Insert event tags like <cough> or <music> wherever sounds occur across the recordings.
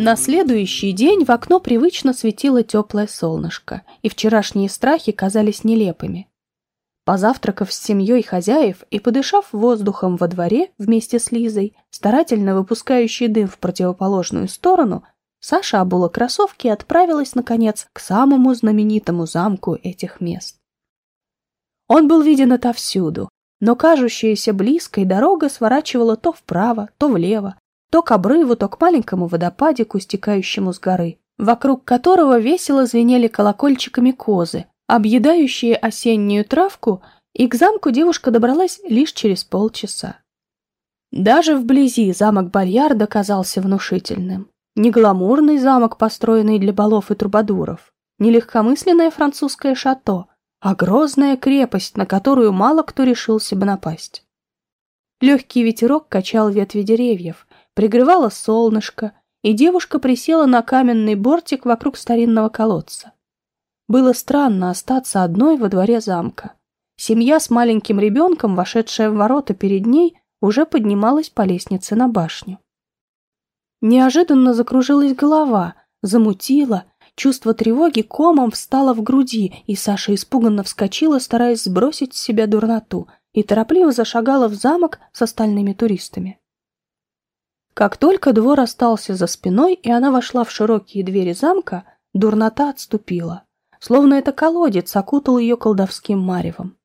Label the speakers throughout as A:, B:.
A: На следующий день в окно привычно светило теплое солнышко, и вчерашние страхи казались нелепыми. Позавтракав с семьей хозяев и подышав воздухом во дворе вместе с Лизой, старательно выпускающей дым в противоположную сторону, Саша обула кроссовки и отправилась, наконец, к самому знаменитому замку этих мест. Он был виден отовсюду, но кажущаяся близкой дорога сворачивала то вправо, то влево, то к обрыву, то к маленькому водопадику, стекающему с горы, вокруг которого весело звенели колокольчиками козы, объедающие осеннюю травку, и к замку девушка добралась лишь через полчаса. Даже вблизи замок Бальярда казался внушительным. Не гламурный замок, построенный для балов и трубадуров, не легкомысленное французское шато, а грозная крепость, на которую мало кто решился бы напасть. Легкий ветерок качал ветви деревьев, пригревало солнышко, и девушка присела на каменный бортик вокруг старинного колодца. Было странно остаться одной во дворе замка. Семья с маленьким ребенком, вошедшая в ворота перед ней, уже поднималась по лестнице на башню. Неожиданно закружилась голова, замутила, чувство тревоги комом встало в груди, и Саша испуганно вскочила, стараясь сбросить с себя дурноту, и торопливо зашагала в замок с остальными туристами. Как только двор остался за спиной, и она вошла в широкие двери замка, дурнота отступила, словно это колодец окутал ее колдовским маревом.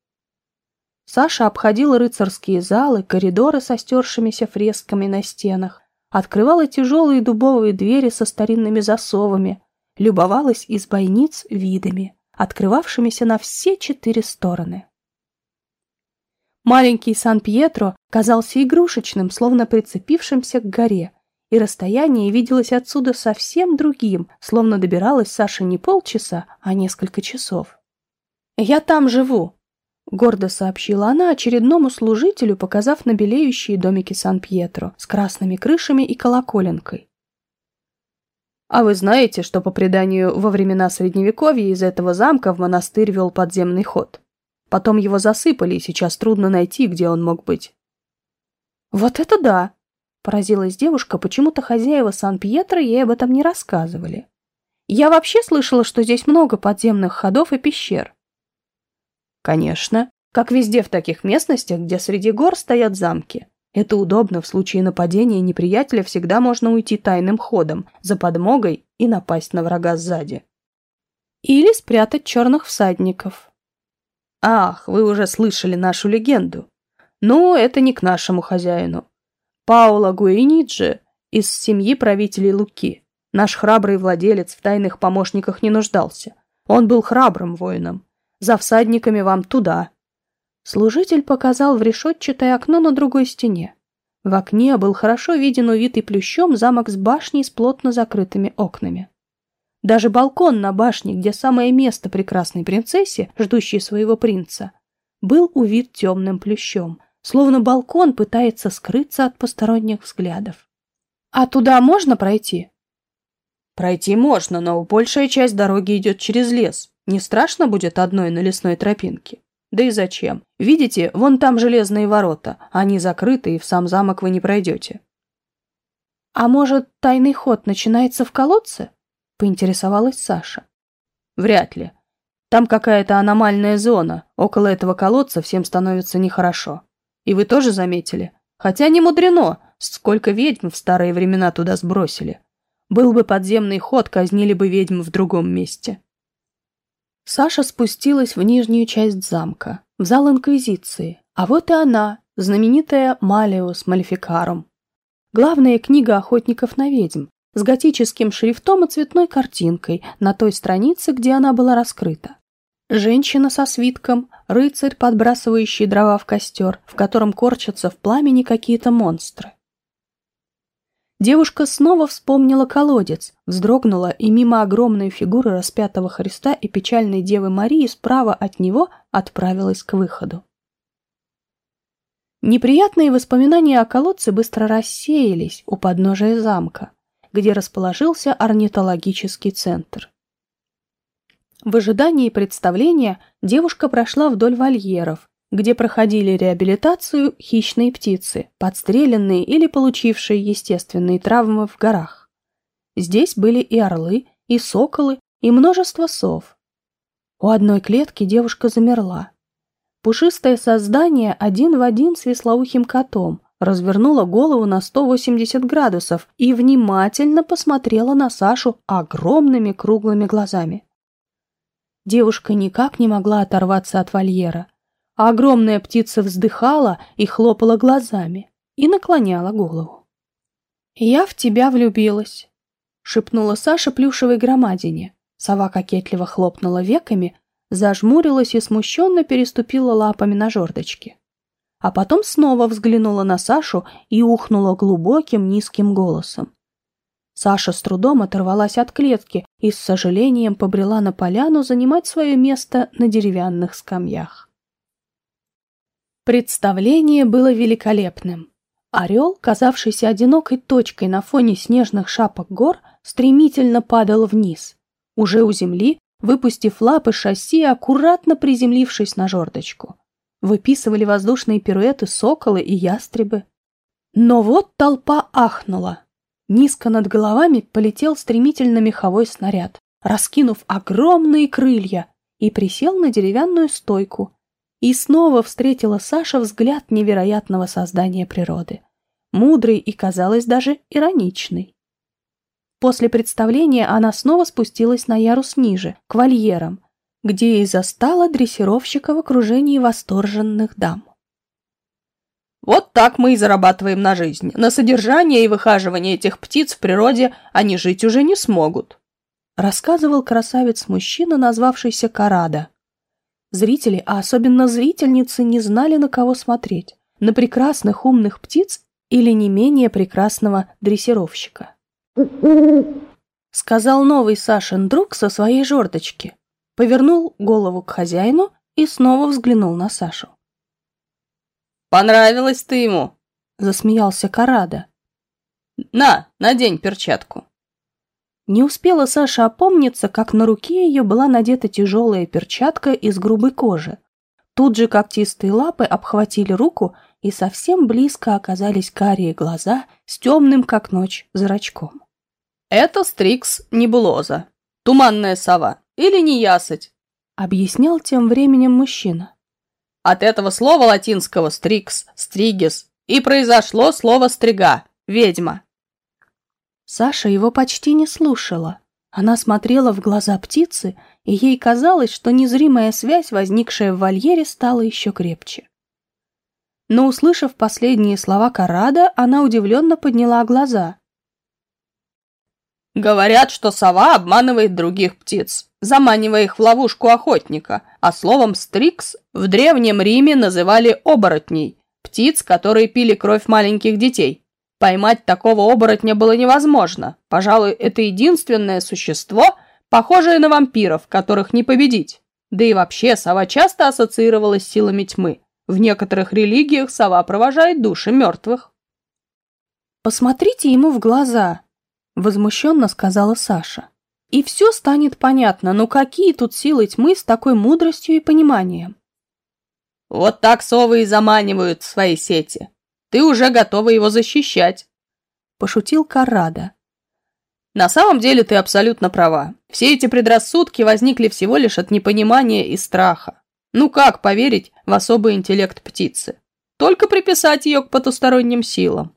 A: Саша обходила рыцарские залы, коридоры со стершимися фресками на стенах, открывала тяжелые дубовые двери со старинными засовами, любовалась из бойниц видами, открывавшимися на все четыре стороны. Маленький Сан-Пьетро казался игрушечным, словно прицепившимся к горе, и расстояние виделось отсюда совсем другим, словно добиралась Саша не полчаса, а несколько часов. «Я там живу», — гордо сообщила она очередному служителю, показав на домики Сан-Пьетро с красными крышами и колоколенкой. «А вы знаете, что по преданию во времена Средневековья из этого замка в монастырь вел подземный ход?» Потом его засыпали, и сейчас трудно найти, где он мог быть. «Вот это да!» — поразилась девушка, почему-то хозяева Сан-Пьетро ей об этом не рассказывали. «Я вообще слышала, что здесь много подземных ходов и пещер». «Конечно, как везде в таких местностях, где среди гор стоят замки. Это удобно, в случае нападения неприятеля всегда можно уйти тайным ходом, за подмогой и напасть на врага сзади. Или спрятать черных всадников, Ах, вы уже слышали нашу легенду. Но это не к нашему хозяину. Пауло Гуиниджи из семьи правителей Луки. Наш храбрый владелец в тайных помощниках не нуждался. Он был храбрым воином. За всадниками вам туда. Служитель показал в решетчатое окно на другой стене. В окне был хорошо виден увитый плющом замок с башней с плотно закрытыми окнами. Даже балкон на башне, где самое место прекрасной принцессе, ждущей своего принца, был увит темным плющом, словно балкон пытается скрыться от посторонних взглядов. «А туда можно пройти?» «Пройти можно, но большая часть дороги идет через лес. Не страшно будет одной на лесной тропинке?» Да и зачем? Видите, вон там железные ворота. Они закрыты, и в сам замок вы не пройдете. А может, тайный ход начинается в колодце? Поинтересовалась Саша. Вряд ли. Там какая-то аномальная зона. Около этого колодца всем становится нехорошо. И вы тоже заметили? Хотя не мудрено, сколько ведьм в старые времена туда сбросили. Был бы подземный ход, казнили бы ведьм в другом месте. Саша спустилась в нижнюю часть замка, в зал Инквизиции. А вот и она, знаменитая Малиус Малификарум. Главная книга охотников на ведьм, с готическим шрифтом и цветной картинкой на той странице, где она была раскрыта. Женщина со свитком, рыцарь, подбрасывающий дрова в костер, в котором корчатся в пламени какие-то монстры. Девушка снова вспомнила колодец, вздрогнула и мимо огромной фигуры распятого Христа и печальной Девы Марии справа от него отправилась к выходу. Неприятные воспоминания о колодце быстро рассеялись у подножия замка где расположился орнитологический центр. В ожидании представления девушка прошла вдоль вольеров, где проходили реабилитацию хищные птицы, подстреленные или получившие естественные травмы в горах. Здесь были и орлы, и соколы, и множество сов. У одной клетки девушка замерла. Пушистое создание один в один с веслоухим котом развернуло голову на 180 градусов и внимательно посмотрела на Сашу огромными круглыми глазами. Девушка никак не могла оторваться от вольера. Огромная птица вздыхала и хлопала глазами и наклоняла голову. «Я в тебя влюбилась», — шепнула Саша плюшевой громадине. Сова кокетливо хлопнула веками, зажмурилась и смущенно переступила лапами на жердочки. А потом снова взглянула на Сашу и ухнула глубоким низким голосом. Саша с трудом оторвалась от клетки и с сожалением побрела на поляну занимать свое место на деревянных скамьях. Представление было великолепным. Орел, казавшийся одинокой точкой на фоне снежных шапок гор, стремительно падал вниз. Уже у земли, выпустив лапы шасси, аккуратно приземлившись на жердочку. Выписывали воздушные пируэты соколы и ястребы. Но вот толпа ахнула. Низко над головами полетел стремительно меховой снаряд, раскинув огромные крылья, и присел на деревянную стойку. И снова встретила Саша взгляд невероятного создания природы. Мудрый и, казалось, даже ироничный. После представления она снова спустилась на ярус ниже, к вольерам, где и застала дрессировщика в окружении восторженных дам.
B: Вот так мы и зарабатываем на жизнь. На содержание и выхаживание этих птиц в природе они жить уже не смогут.
A: Рассказывал красавец-мужчина, назвавшийся Карада. Зрители, а особенно зрительницы, не знали, на кого смотреть. На прекрасных умных птиц или не менее прекрасного дрессировщика. <laughs> Сказал новый Сашин друг со своей жердочки. Повернул голову к хозяину и снова взглянул на Сашу.
B: Понравилась ты ему,
A: засмеялся Карада.
B: На, надень перчатку.
A: Не успела Саша опомниться, как на руке ее была надета тяжелая перчатка из грубой кожи. Тут же когтистые лапы обхватили руку, и совсем близко оказались карие глаза с темным, как ночь, зрачком.
B: «Это стрикс небулоза, туманная сова или неясыть», —
A: объяснял тем временем мужчина.
B: От этого слова латинского «стрикс», «стригис» и произошло слово «стрига», «ведьма».
A: Саша его почти не слушала. Она смотрела в глаза птицы, и ей казалось, что незримая связь, возникшая в вольере, стала еще крепче. Но, услышав последние слова Карада, она удивленно подняла глаза.
B: Говорят, что сова обманывает других птиц, заманивая их в ловушку охотника, а словом «стрикс» в Древнем Риме называли оборотней, птиц, которые пили кровь маленьких детей. Поймать такого оборотня было невозможно. Пожалуй, это единственное существо, похожее на вампиров, которых не победить. Да и вообще, сова часто ассоциировалась с силами тьмы. В некоторых религиях сова провожает души мертвых.
A: «Посмотрите ему в глаза», Возмущенно сказала Саша. И все станет понятно, но какие тут силы тьмы с такой мудростью и пониманием?
B: Вот так совы и заманивают в свои сети. Ты уже готова его защищать.
A: Пошутил Карада.
B: На самом деле ты абсолютно права. Все эти предрассудки возникли всего лишь от непонимания и страха. Ну как поверить в особый интеллект птицы? Только приписать ее к потусторонним силам.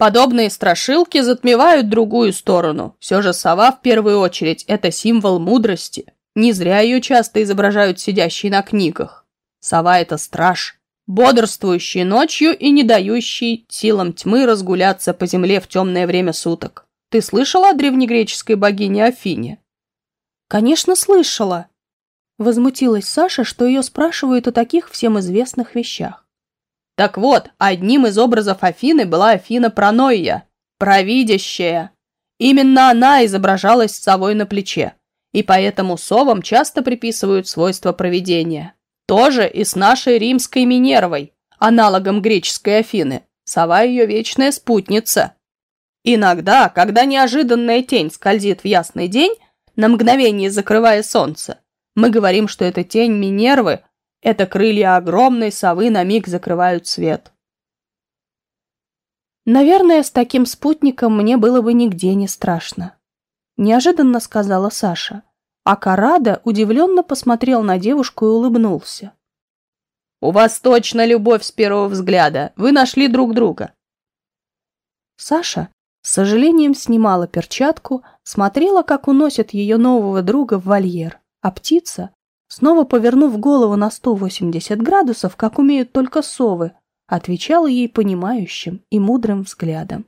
B: Подобные страшилки затмевают другую сторону. Все же сова в первую очередь – это символ мудрости. Не зря ее часто изображают сидящей на книгах. Сова – это страж, бодрствующий ночью и не дающий силам тьмы разгуляться по земле в темное время суток. Ты слышала о древнегреческой богине Афине?
A: Конечно, слышала. Возмутилась Саша, что ее спрашивают о таких всем известных вещах.
B: Так вот, одним из образов Афины была Афина Проноия, провидящая. Именно она изображалась с совой на плече, и поэтому совам часто приписывают свойства провидения. Тоже и с нашей римской Минервой, аналогом греческой Афины. Сова ее вечная спутница. Иногда, когда неожиданная тень скользит в ясный день, на мгновение закрывая солнце, мы говорим, что это тень Минервы это крылья огромной совы на миг закрывают свет.
A: Наверное, с таким спутником мне было бы нигде не страшно, неожиданно сказала Саша. А Карада удивленно посмотрел на девушку и улыбнулся.
B: «У вас точно любовь с первого взгляда. Вы нашли друг друга».
A: Саша с сожалением снимала перчатку, смотрела, как уносят ее нового друга в вольер, а птица, снова повернув голову на 180 градусов, как умеют только совы, отвечала ей понимающим и мудрым взглядом.